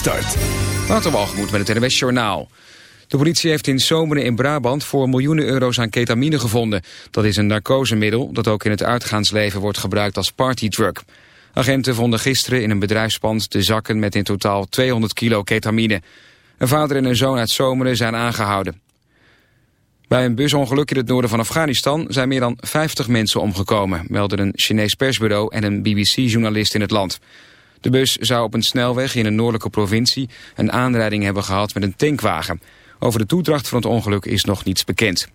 start. Waterwalgemoed met het NWS Journaal. De politie heeft in Zomeren in Brabant voor miljoenen euro's aan ketamine gevonden. Dat is een narcosemiddel dat ook in het uitgaansleven wordt gebruikt als partydrug. Agenten vonden gisteren in een bedrijfspand de zakken met in totaal 200 kilo ketamine. Een vader en een zoon uit Zomeren zijn aangehouden. Bij een busongeluk in het noorden van Afghanistan zijn meer dan 50 mensen omgekomen, melden een Chinees persbureau en een BBC-journalist in het land. De bus zou op een snelweg in een noordelijke provincie een aanrijding hebben gehad met een tankwagen. Over de toedracht van het ongeluk is nog niets bekend.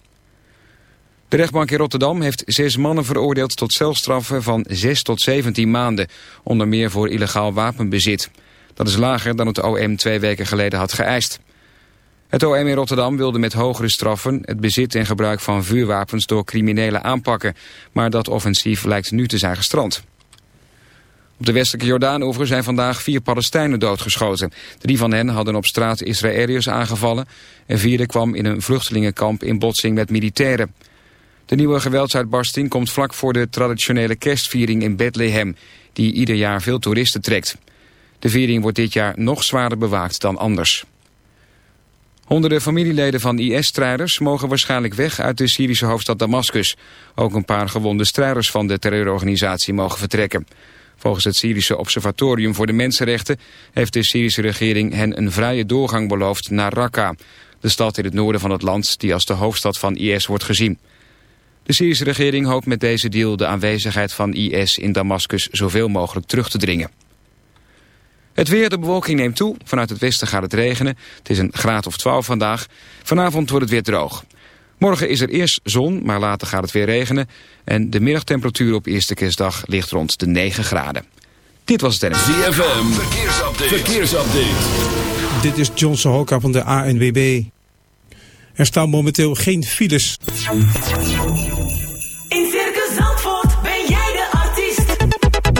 De rechtbank in Rotterdam heeft zes mannen veroordeeld tot celstraffen van 6 tot 17 maanden, onder meer voor illegaal wapenbezit. Dat is lager dan het OM twee weken geleden had geëist. Het OM in Rotterdam wilde met hogere straffen het bezit en gebruik van vuurwapens door criminelen aanpakken, maar dat offensief lijkt nu te zijn gestrand. Op de westelijke Jordaanoever zijn vandaag vier Palestijnen doodgeschoten. Drie van hen hadden op straat Israëliërs aangevallen. Een vierde kwam in een vluchtelingenkamp in botsing met militairen. De nieuwe geweldsuitbarsting komt vlak voor de traditionele kerstviering in Bethlehem... die ieder jaar veel toeristen trekt. De viering wordt dit jaar nog zwaarder bewaakt dan anders. Honderden familieleden van IS-strijders mogen waarschijnlijk weg uit de Syrische hoofdstad Damascus. Ook een paar gewonde strijders van de terreurorganisatie mogen vertrekken. Volgens het Syrische Observatorium voor de Mensenrechten heeft de Syrische regering hen een vrije doorgang beloofd naar Raqqa, de stad in het noorden van het land die als de hoofdstad van IS wordt gezien. De Syrische regering hoopt met deze deal de aanwezigheid van IS in Damascus zoveel mogelijk terug te dringen. Het weer, de bewolking neemt toe. Vanuit het westen gaat het regenen. Het is een graad of 12 vandaag. Vanavond wordt het weer droog. Morgen is er eerst zon, maar later gaat het weer regenen. En de middagtemperatuur op eerste kerstdag ligt rond de 9 graden. Dit was het NMV. ZFM, verkeersupdate. verkeersupdate. Dit is John Sohoka van de ANWB. Er staan momenteel geen files. In Circus Zandvoort ben jij de artiest.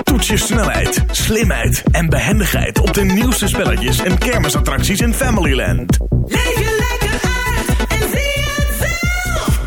Toets je snelheid, slimheid en behendigheid op de nieuwste spelletjes en kermisattracties in Familyland. Leef je lekker uit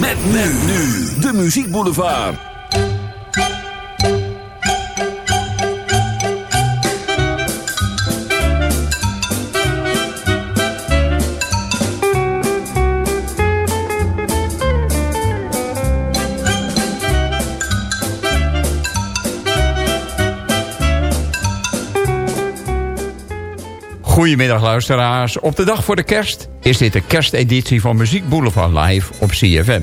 Met men nu. De Muziek Boulevard. Goedemiddag luisteraars. Op de dag voor de kerst is dit de kersteditie van Muziek Boulevard Live op CFM.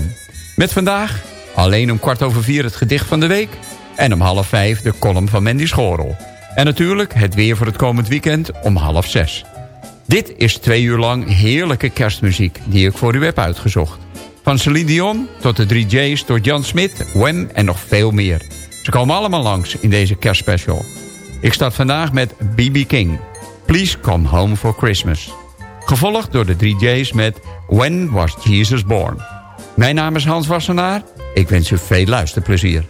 Met vandaag alleen om kwart over vier het gedicht van de week... en om half vijf de column van Mandy Schorel. En natuurlijk het weer voor het komend weekend om half zes. Dit is twee uur lang heerlijke kerstmuziek die ik voor u heb uitgezocht. Van Celine Dion tot de 3J's tot Jan Smit, Wem en nog veel meer. Ze komen allemaal langs in deze kerstspecial. Ik start vandaag met B.B. King... Please Come Home for Christmas. Gevolgd door de 3J's met When Was Jesus Born. Mijn naam is Hans Wassenaar. Ik wens u veel luisterplezier.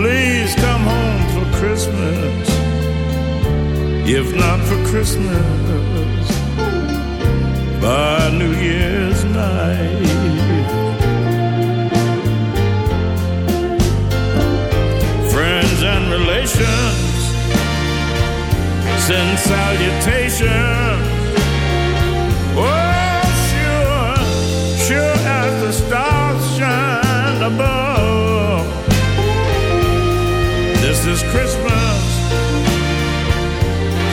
Please come home for Christmas, if not for Christmas, by New Year's night. Friends and relations send salutations. Oh, sure, sure as the stars shine above. Is Christmas,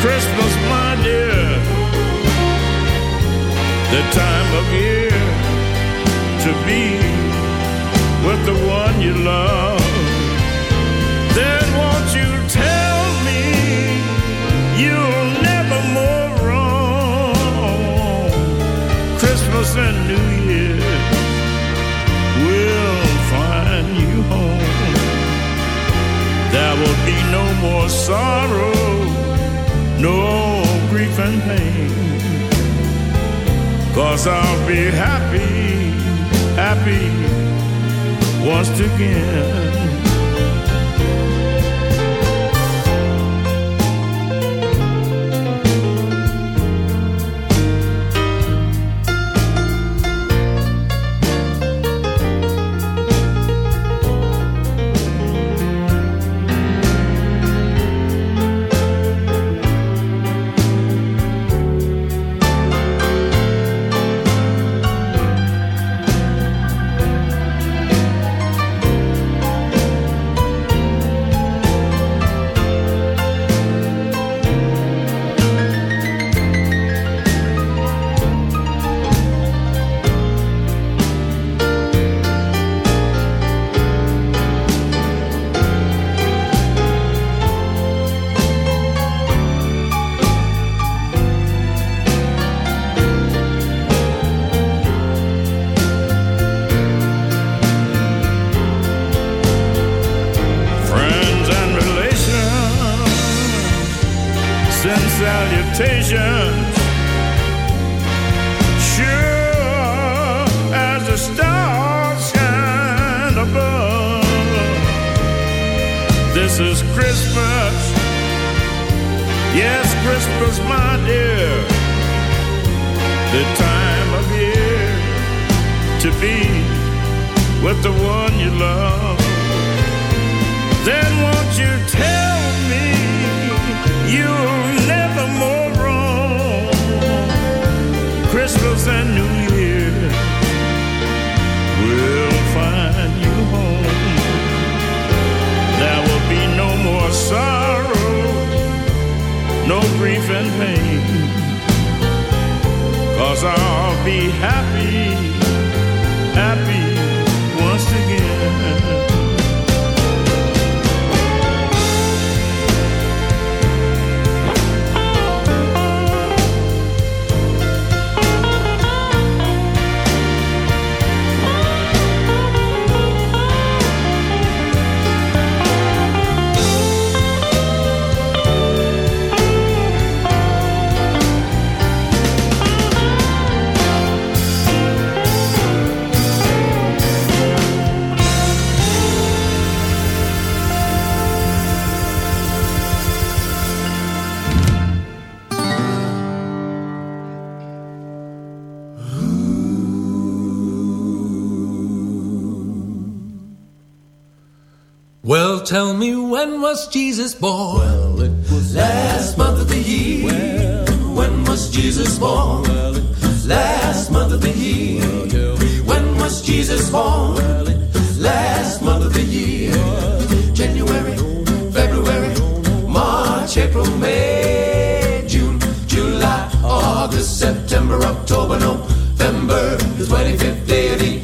Christmas, my dear, the time of year to be with the one you love. Then won't you tell me you'll never more wrong? Christmas and no more sorrow, no grief and pain. Cause I'll be happy, happy once again. Tell me when was Jesus born? Well, it was last month of the year. Well, when was Jesus born? Well, it was last month of the year. Well, tell me when was Jesus born? Well, it was last month of the year. January, February, March, April, May, June, July, ah. August, September, October, November. The 25th day of December,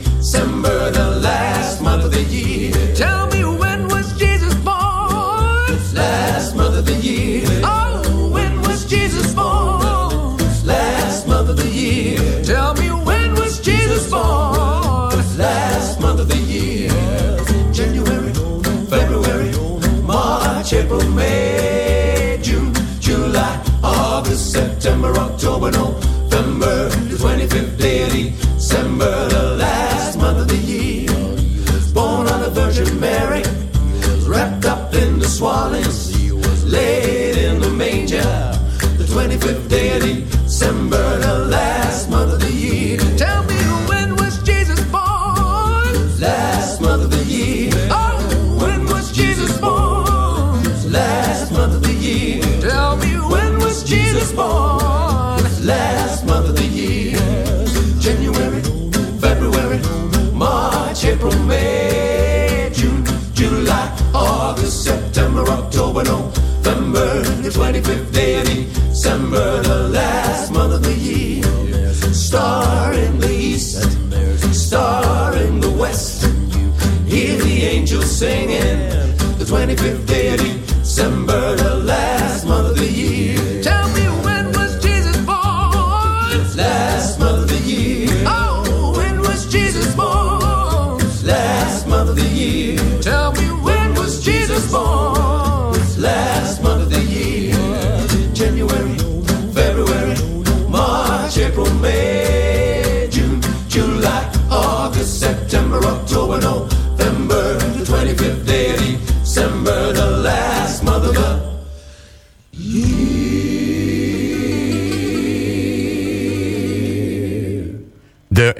Star in the east, star in the west. Hear the angels singing, the 25th day of December,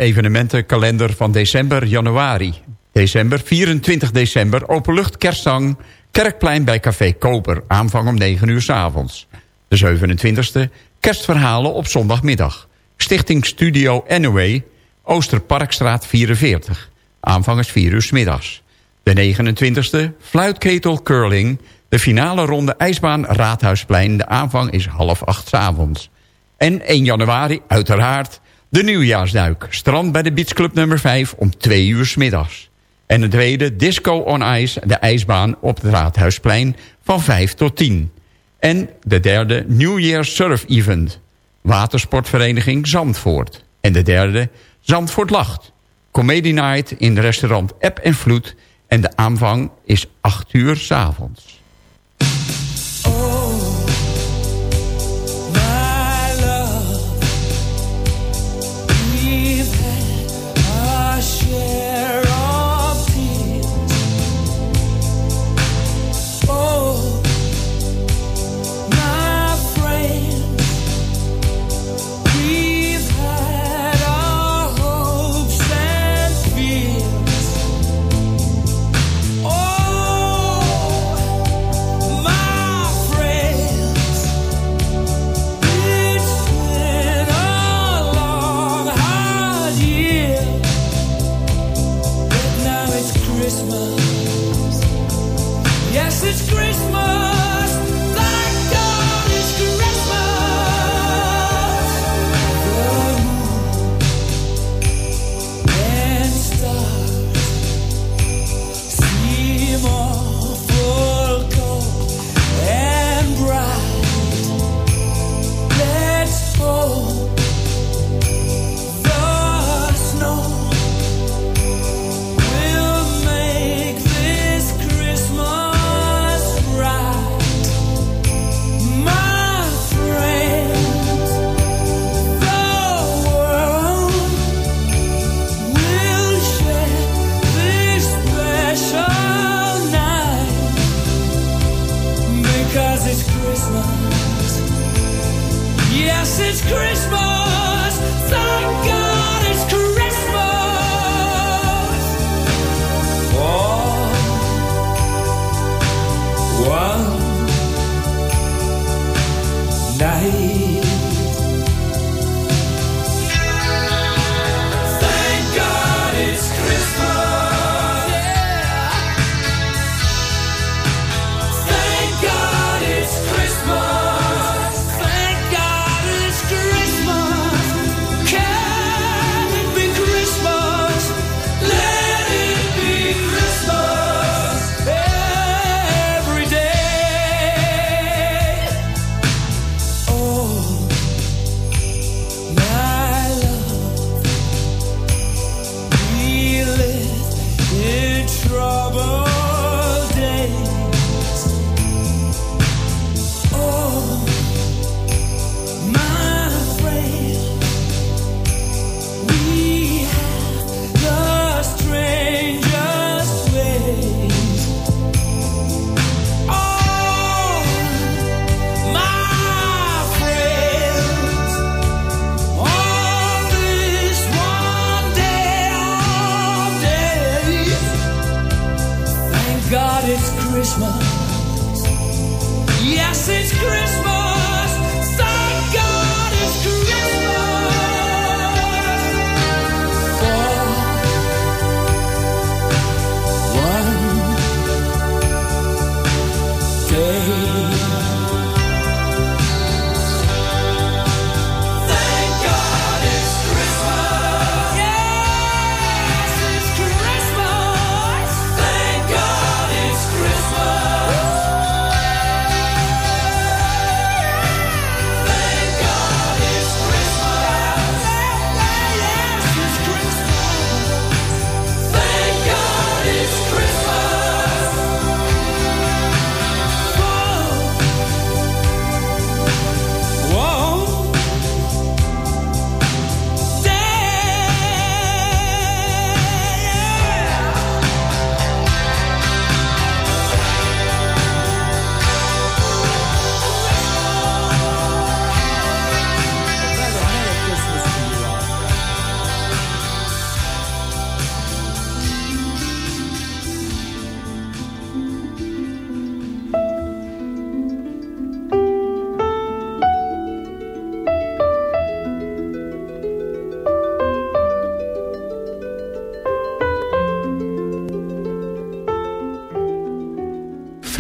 evenementenkalender van december, januari. December, 24 december, openlucht kerstzang... Kerkplein bij Café Koper, aanvang om 9 uur s avonds. De 27e, kerstverhalen op zondagmiddag. Stichting Studio Anyway, Oosterparkstraat 44. Aanvang is 4 uur s middags. De 29e, fluitketel curling... De finale ronde ijsbaan Raadhuisplein. De aanvang is half acht 's avonds. En 1 januari, uiteraard, de nieuwjaarsduik. Strand bij de Beachclub nummer 5 om 2 uur middags. En de tweede, Disco on Ice, de ijsbaan op het Raadhuisplein van 5 tot 10. En de derde, New Year Surf Event. Watersportvereniging Zandvoort. En de derde, Zandvoort Lacht. Comedy Night in restaurant App en Vloed. En de aanvang is 8 uur 's avonds.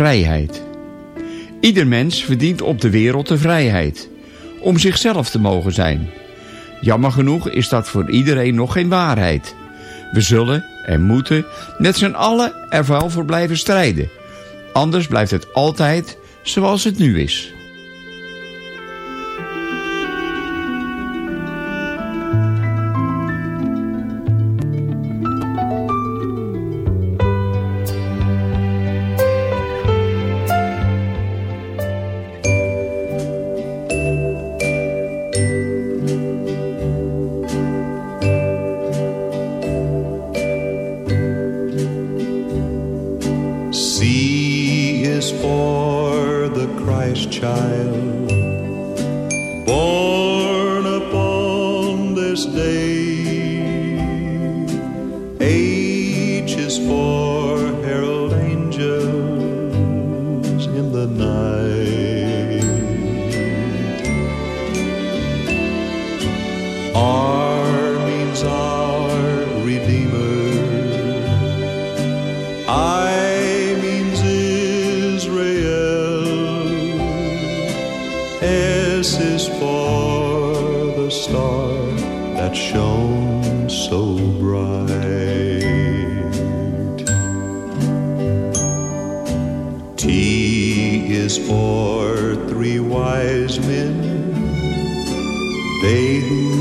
vrijheid. Ieder mens verdient op de wereld de vrijheid. Om zichzelf te mogen zijn. Jammer genoeg is dat voor iedereen nog geen waarheid. We zullen en moeten met z'n allen er wel voor blijven strijden. Anders blijft het altijd zoals het nu is. that shone so bright. T is for three wise men. They who.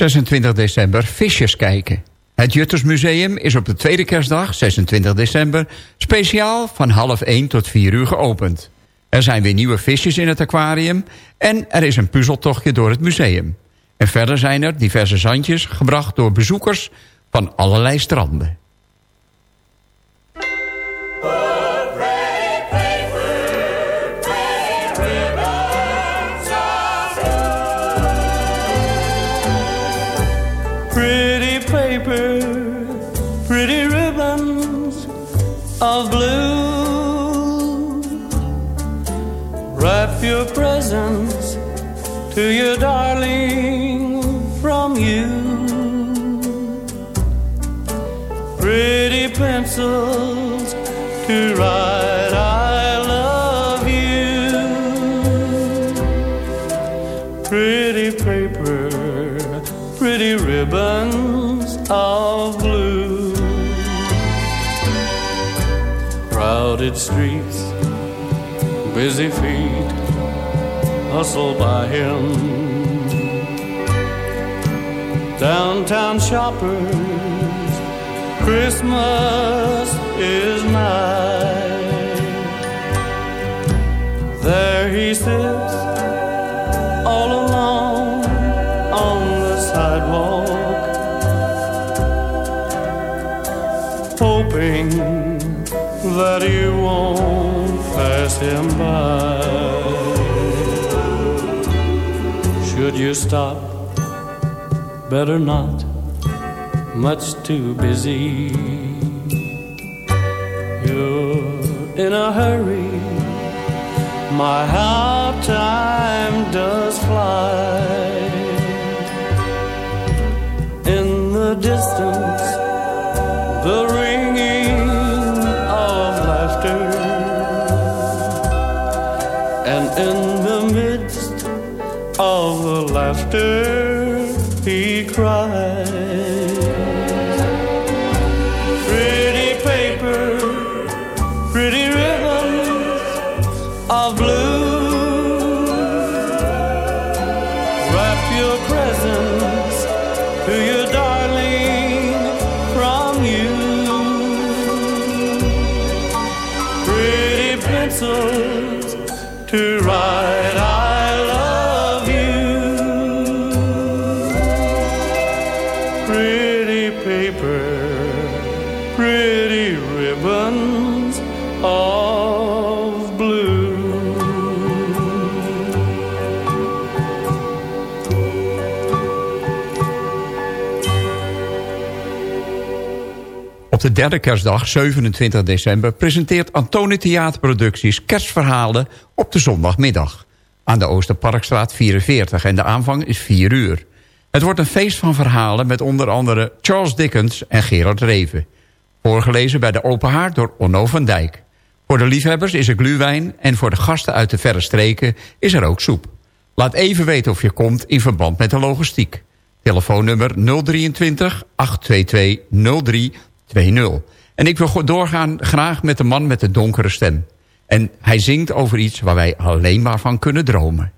26 december visjes kijken. Het Juttersmuseum is op de tweede kerstdag, 26 december... speciaal van half 1 tot 4 uur geopend. Er zijn weer nieuwe visjes in het aquarium... en er is een puzzeltochtje door het museum. En verder zijn er diverse zandjes gebracht door bezoekers van allerlei stranden. To your darling from you. Pretty pencils to write I love you. Pretty paper, pretty ribbons of blue. Crowded streets, busy feet hustle by him. Downtown shoppers, Christmas is nigh. There he sits, all alone on the sidewalk, hoping that you won't pass him by. You stop? Better not, much too busy. You're in a hurry, my how time does fly. In the distance, the ringing laughter he cries. De derde kerstdag, 27 december... presenteert Antoni Theaterproducties kerstverhalen op de zondagmiddag. Aan de Oosterparkstraat 44 en de aanvang is 4 uur. Het wordt een feest van verhalen met onder andere Charles Dickens en Gerard Reven. Voorgelezen bij de Open Haard door Onno van Dijk. Voor de liefhebbers is er gluwijn en voor de gasten uit de verre streken is er ook soep. Laat even weten of je komt in verband met de logistiek. Telefoonnummer 023 822 0320. En ik wil doorgaan graag met de man met de donkere stem. En hij zingt over iets waar wij alleen maar van kunnen dromen.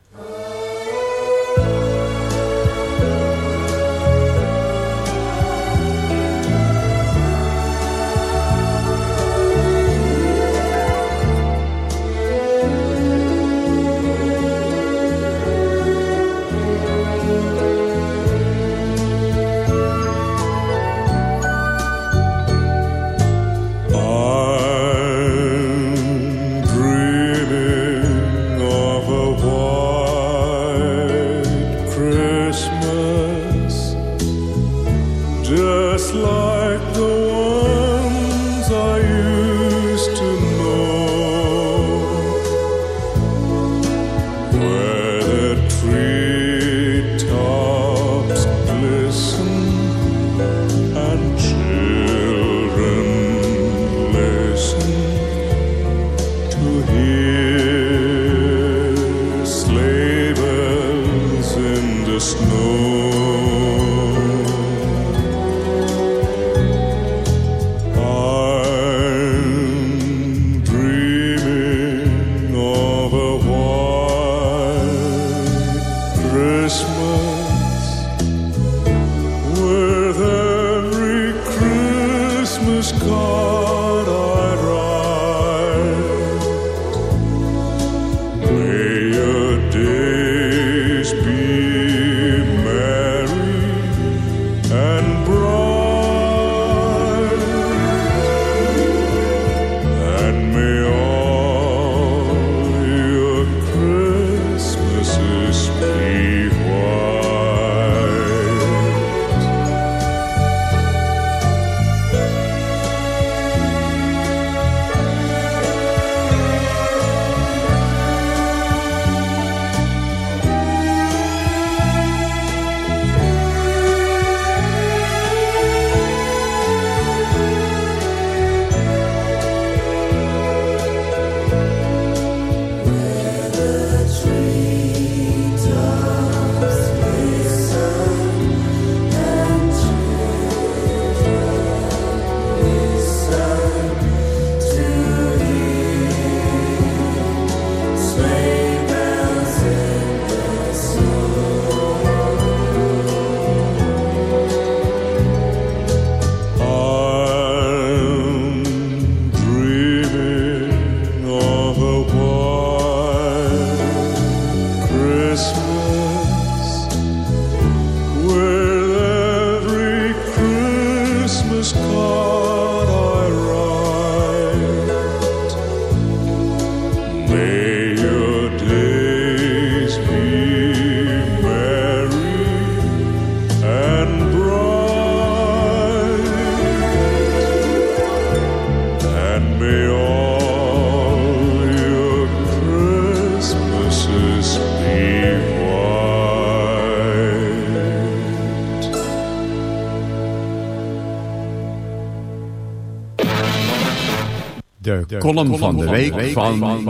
Column van de week van...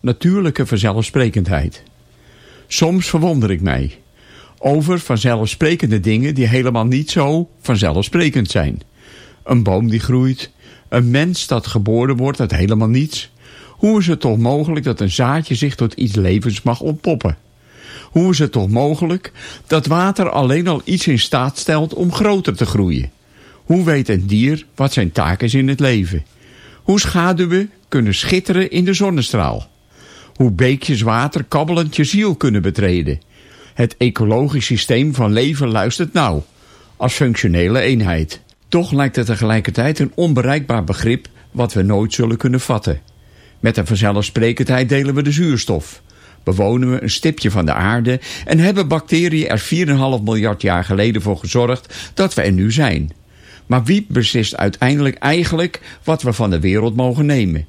Natuurlijke vanzelfsprekendheid. Soms verwonder ik mij over vanzelfsprekende dingen die helemaal niet zo vanzelfsprekend zijn. Een boom die groeit, een mens dat geboren wordt uit helemaal niets. Hoe is het toch mogelijk dat een zaadje zich tot iets levens mag ontpoppen? Hoe is het toch mogelijk dat water alleen al iets in staat stelt om groter te groeien? Hoe weet een dier wat zijn taak is in het leven? Hoe schaduwen kunnen schitteren in de zonnestraal? Hoe beekjes water kabbelend je ziel kunnen betreden? Het ecologisch systeem van leven luistert nauw, als functionele eenheid. Toch lijkt het tegelijkertijd een onbereikbaar begrip wat we nooit zullen kunnen vatten. Met de vanzelfsprekendheid delen we de zuurstof. Bewonen we een stipje van de aarde en hebben bacteriën er 4,5 miljard jaar geleden voor gezorgd dat we er nu zijn. Maar wie beslist uiteindelijk eigenlijk wat we van de wereld mogen nemen?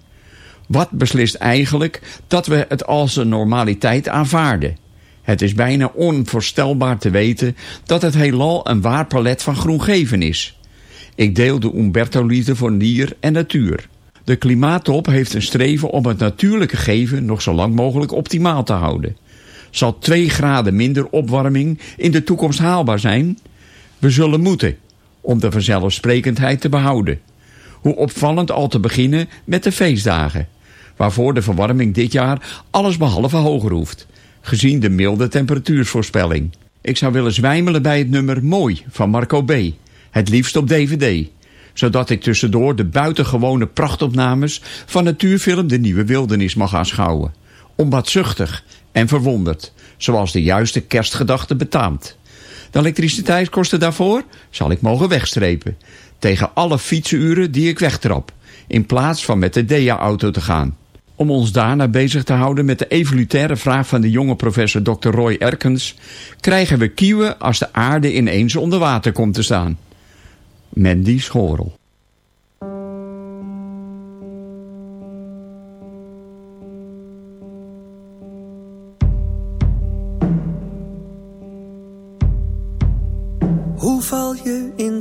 Wat beslist eigenlijk dat we het als een normaliteit aanvaarden? Het is bijna onvoorstelbaar te weten dat het heelal een waar palet van groengeven is. Ik deel de Umberto-liefde voor dier en natuur. De klimaattop heeft een streven om het natuurlijke geven nog zo lang mogelijk optimaal te houden. Zal 2 graden minder opwarming in de toekomst haalbaar zijn? We zullen moeten, om de vanzelfsprekendheid te behouden. Hoe opvallend al te beginnen met de feestdagen, waarvoor de verwarming dit jaar allesbehalve hoger hoeft, gezien de milde temperatuursvoorspelling. Ik zou willen zwijmelen bij het nummer Mooi van Marco B., het liefst op DVD zodat ik tussendoor de buitengewone prachtopnames van natuurfilm De Nieuwe Wildernis mag aanschouwen. Onbaatzuchtig en verwonderd, zoals de juiste kerstgedachte betaamt. De elektriciteitskosten daarvoor zal ik mogen wegstrepen. Tegen alle fietsuren die ik wegtrap. In plaats van met de DEA-auto te gaan. Om ons daarna bezig te houden met de evolutaire vraag van de jonge professor Dr. Roy Erkens... krijgen we kieuwen als de aarde ineens onder water komt te staan. Mandy Schorel.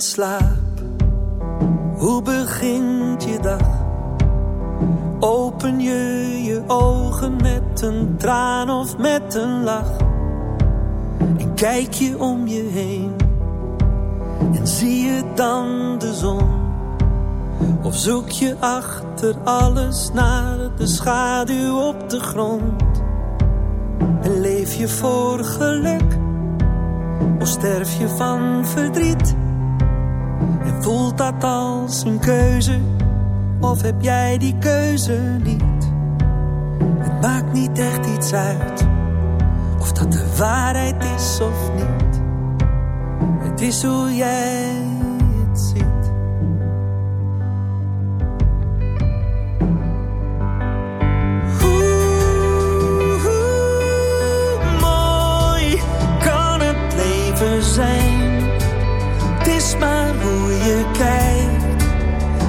Slaap? Hoe begint je dag? Open je je ogen met een traan of met een lach? En kijk je om je heen en zie je dan de zon? Of zoek je achter alles naar de schaduw op de grond? En leef je voor geluk? Of sterf je van verdriet? En voelt dat als een keuze? Of heb jij die keuze niet? Het maakt niet echt iets uit Of dat de waarheid is of niet Het is hoe jij het ziet Hoe, hoe mooi kan het leven zijn maar hoe je kijkt.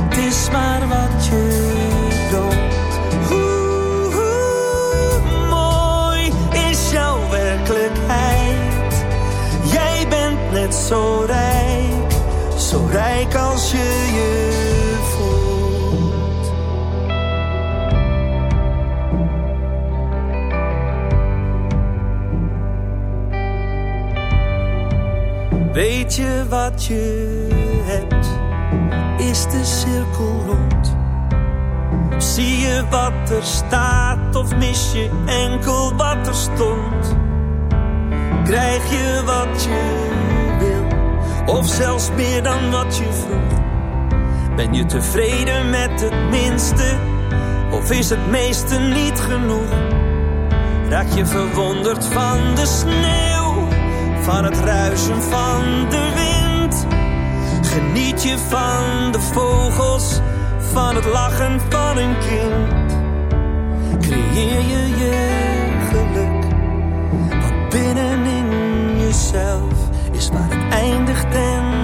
Het is maar wat je doet. Hoe, hoe mooi is jouw werkelijkheid. Jij bent net zo rijk Zo rijk als je je Weet je wat je hebt? Is de cirkel rond? Zie je wat er staat of mis je enkel wat er stond? Krijg je wat je wil of zelfs meer dan wat je vroeg? Ben je tevreden met het minste of is het meeste niet genoeg? Raak je verwonderd van de sneeuw, van het ruisen van de wind? Geniet je van de vogels, van het lachen van een kind? Creëer je je geluk, wat binnenin jezelf is waar het eindigt en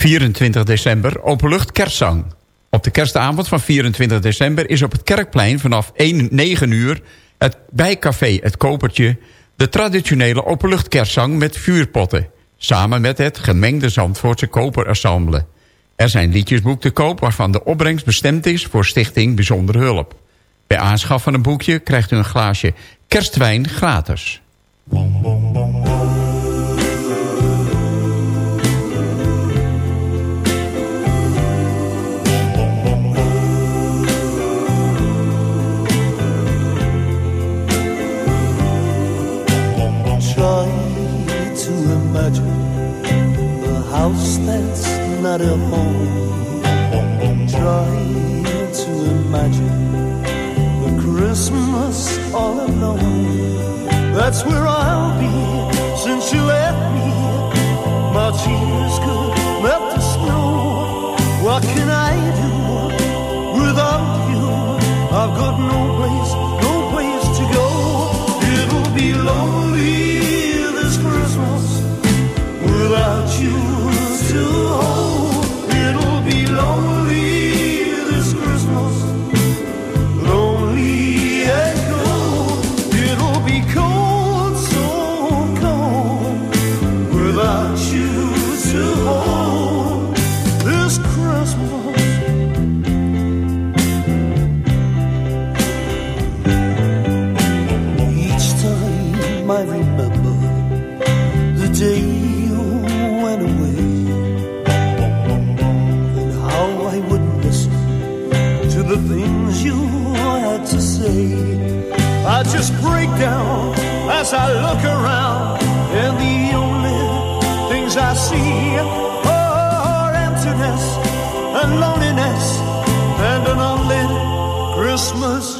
24 december, openlucht kerstzang. Op de kerstavond van 24 december is op het Kerkplein vanaf 1, 9 uur... Het, bij Café Het Kopertje de traditionele openluchtkerstzang met vuurpotten... samen met het gemengde Zandvoortse koperensemble. Er zijn liedjesboek te koop waarvan de opbrengst bestemd is... voor Stichting Bijzondere Hulp. Bij aanschaf van een boekje krijgt u een glaasje kerstwijn gratis. Try to imagine a house that's not a home. Try to imagine a Christmas all alone. That's where I'll be since you left me. My tears could melt the snow. What can I do I just break down as I look around, and the only things I see are emptiness and loneliness and an unlit Christmas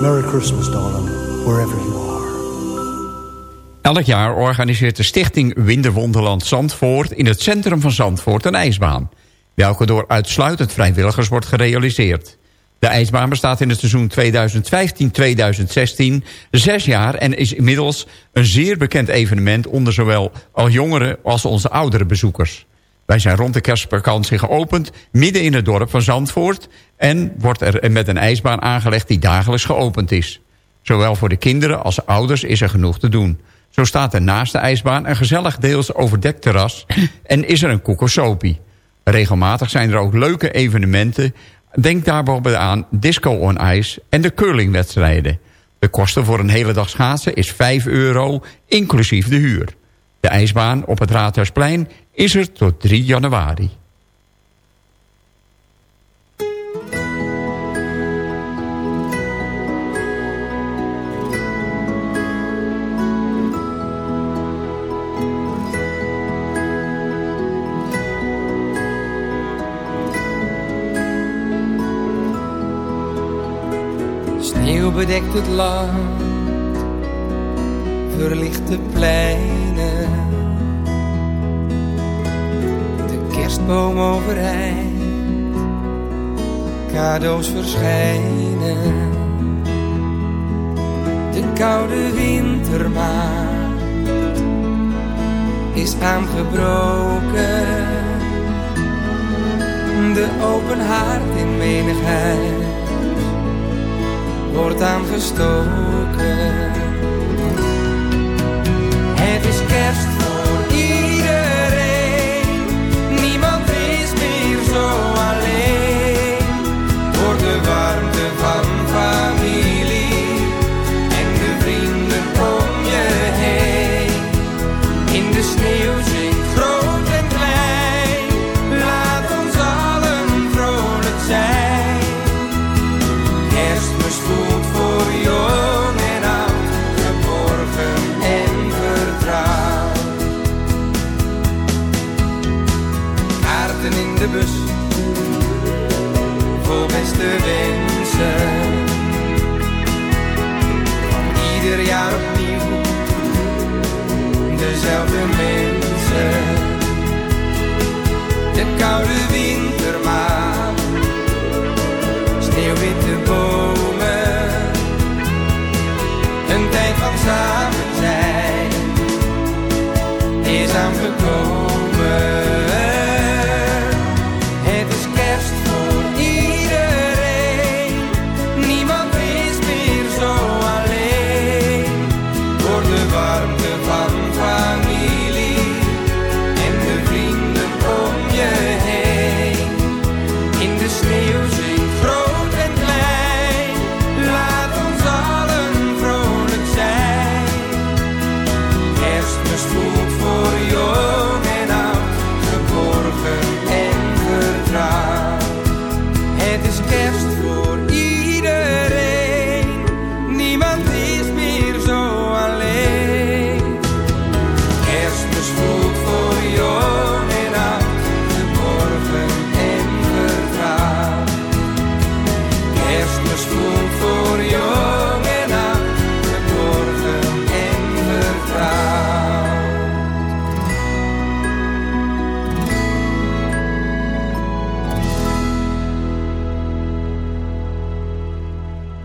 Merry Christmas, darling, wherever you are. Elk jaar organiseert de stichting Winterwonderland Zandvoort... in het centrum van Zandvoort een ijsbaan... welke door uitsluitend vrijwilligers wordt gerealiseerd. De ijsbaan bestaat in het seizoen 2015-2016 zes jaar... en is inmiddels een zeer bekend evenement... onder zowel al jongere als onze oudere bezoekers. Wij zijn rond de kerstvakantie geopend... midden in het dorp van Zandvoort... en wordt er met een ijsbaan aangelegd die dagelijks geopend is. Zowel voor de kinderen als ouders is er genoeg te doen... Zo staat er naast de ijsbaan een gezellig deels overdekt terras... en is er een koekosopie. Regelmatig zijn er ook leuke evenementen... denk daar bijvoorbeeld aan Disco on Ice en de curlingwedstrijden. De kosten voor een hele dag schaatsen is 5 euro, inclusief de huur. De ijsbaan op het Raadhuisplein is er tot 3 januari. Sneeuw bedekt het land verlichte pleinen. De kerstboom overeind, cadeaus verschijnen. De koude wintermaand is aangebroken. De open haard in menigheid wordt aangestoken. Het is kerst.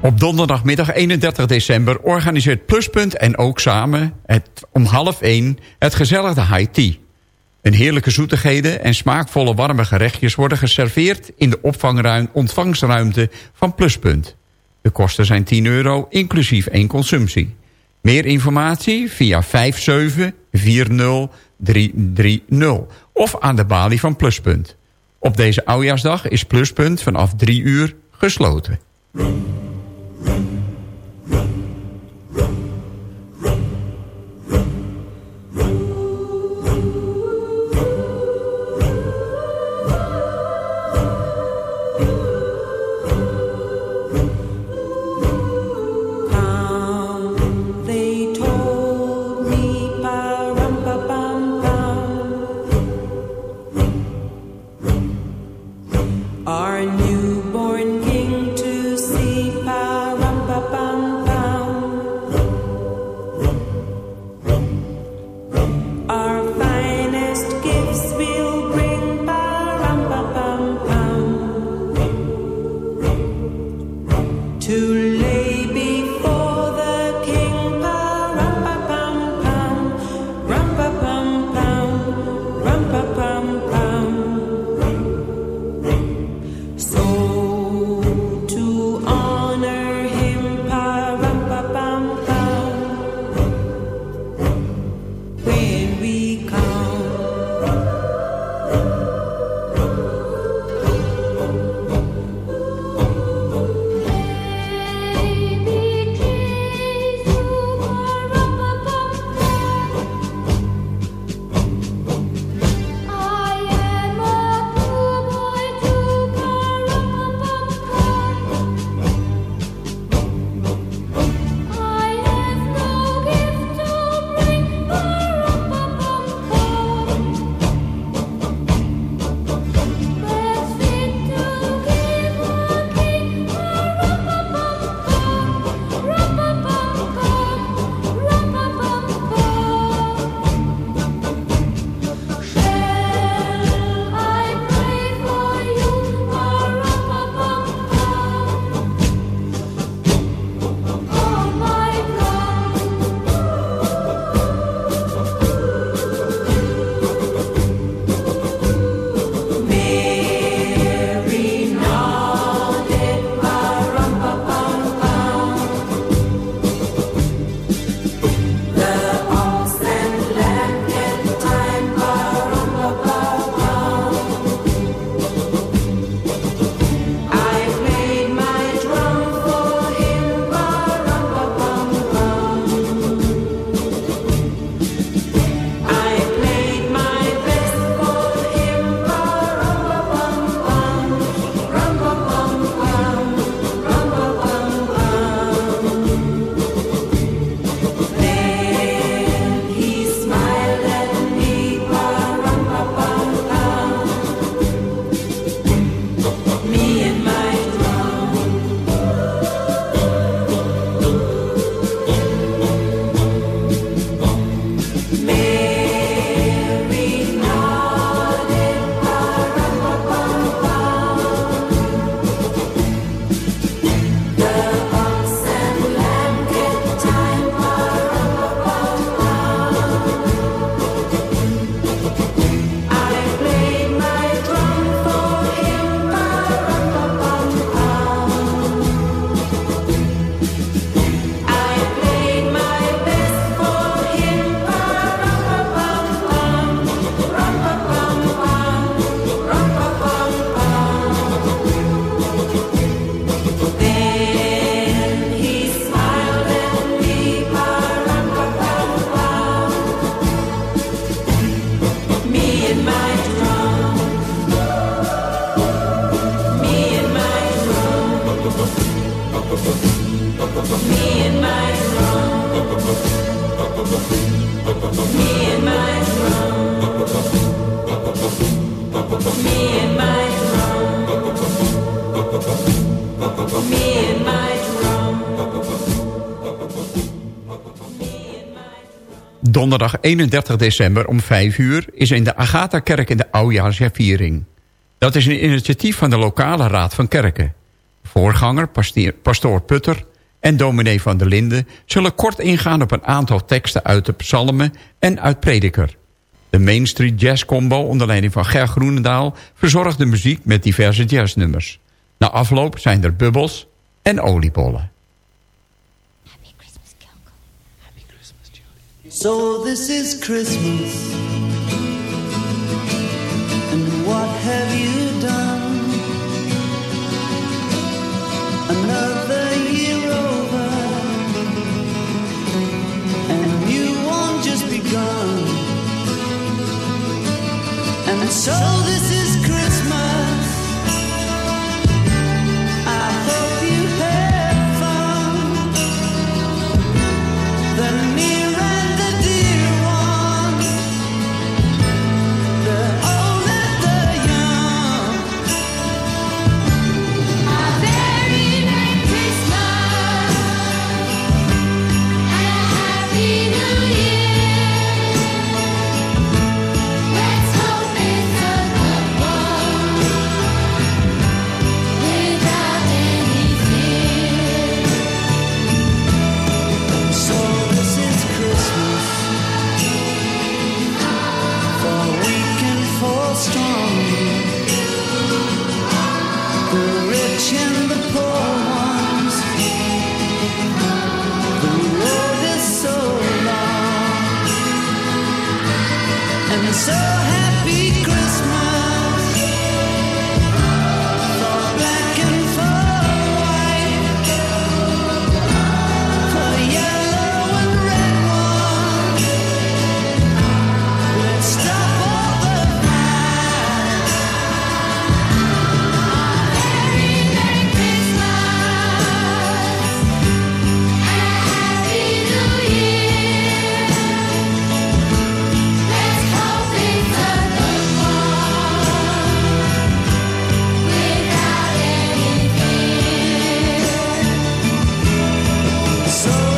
Op donderdagmiddag 31 december organiseert Pluspunt en ook samen om half 1 het gezellige high tea. Een heerlijke zoetigheden en smaakvolle warme gerechtjes worden geserveerd in de opvangruim, ontvangstruimte van Pluspunt. De kosten zijn 10 euro, inclusief één consumptie. Meer informatie via 5740330 of aan de balie van Pluspunt. Op deze oudjaarsdag is Pluspunt vanaf 3 uur gesloten. Donderdag 31 december om 5 uur is in de Agatha-kerk in de oudjaarsherviering. Dat is een initiatief van de lokale raad van kerken. Voorganger, pastoor Putter en dominee van der Linden... zullen kort ingaan op een aantal teksten uit de psalmen en uit Prediker. De Main Street Jazz Combo onder leiding van Ger Groenendaal... verzorgt de muziek met diverse jazznummers. Na afloop zijn er bubbels en oliebollen. So this is Christmas. So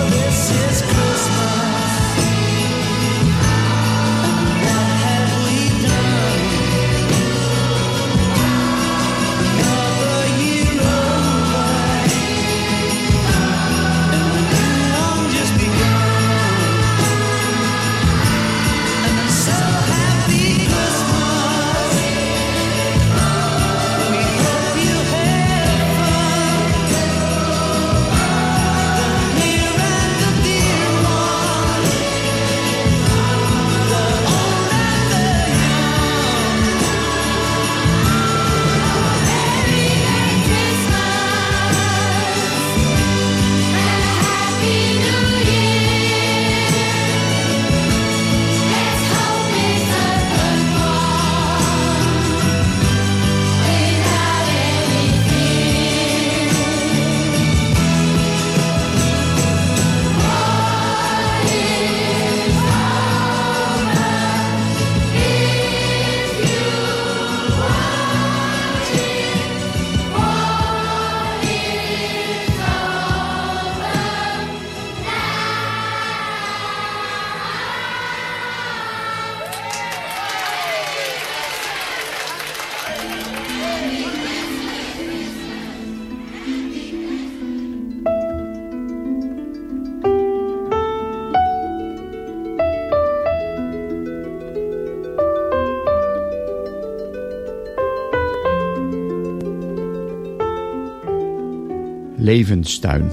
Levenstuin.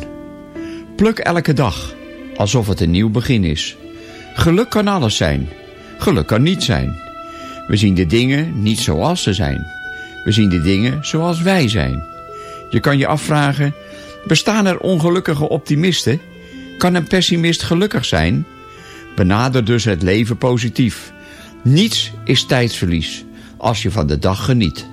Pluk elke dag, alsof het een nieuw begin is. Geluk kan alles zijn. Geluk kan niet zijn. We zien de dingen niet zoals ze zijn. We zien de dingen zoals wij zijn. Je kan je afvragen, bestaan er ongelukkige optimisten? Kan een pessimist gelukkig zijn? Benader dus het leven positief. Niets is tijdsverlies als je van de dag geniet.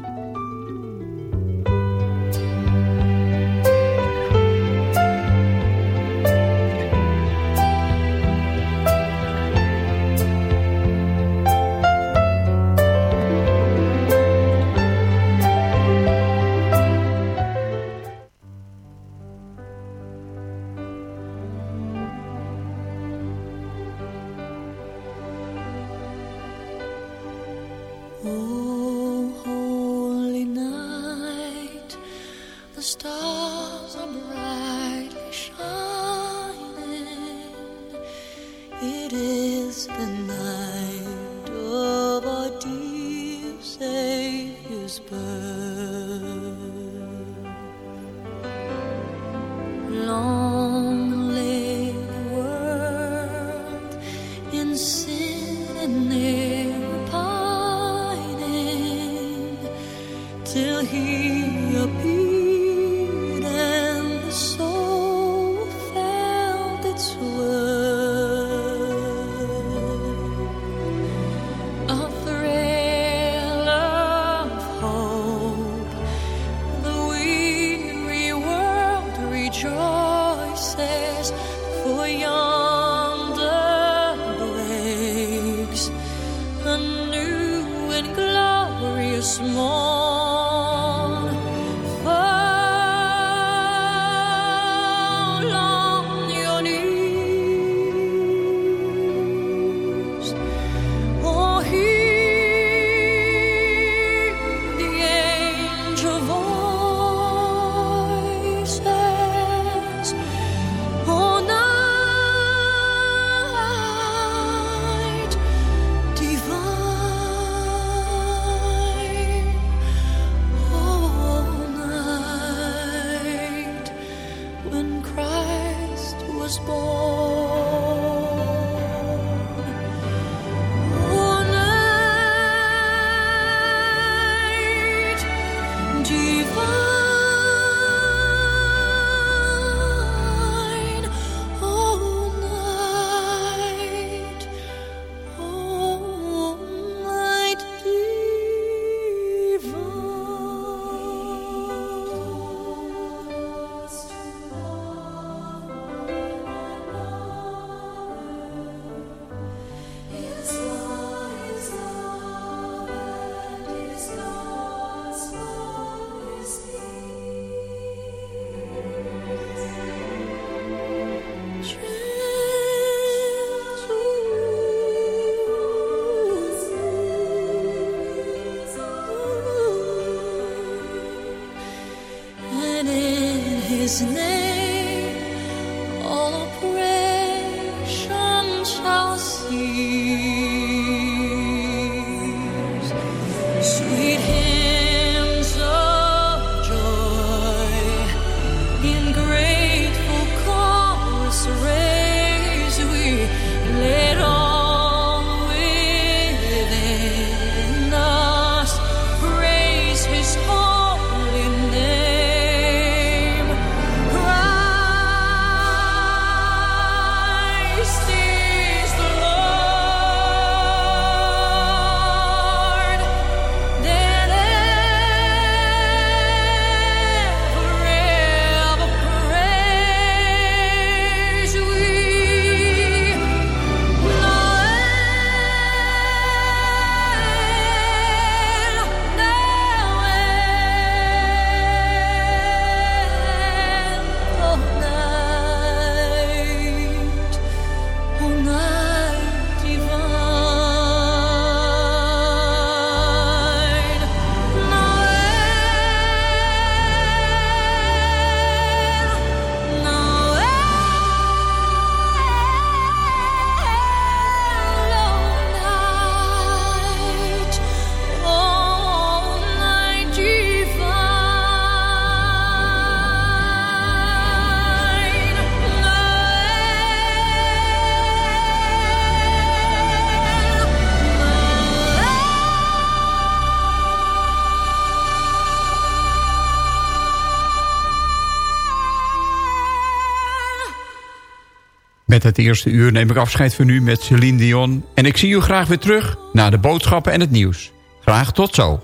het eerste uur neem ik afscheid van u met Celine Dion. En ik zie u graag weer terug na de boodschappen en het nieuws. Graag tot zo.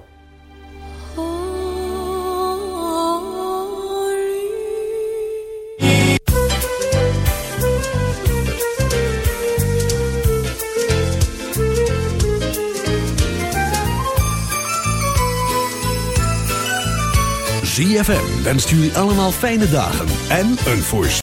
ZFM wenst jullie allemaal fijne dagen en een voorstel.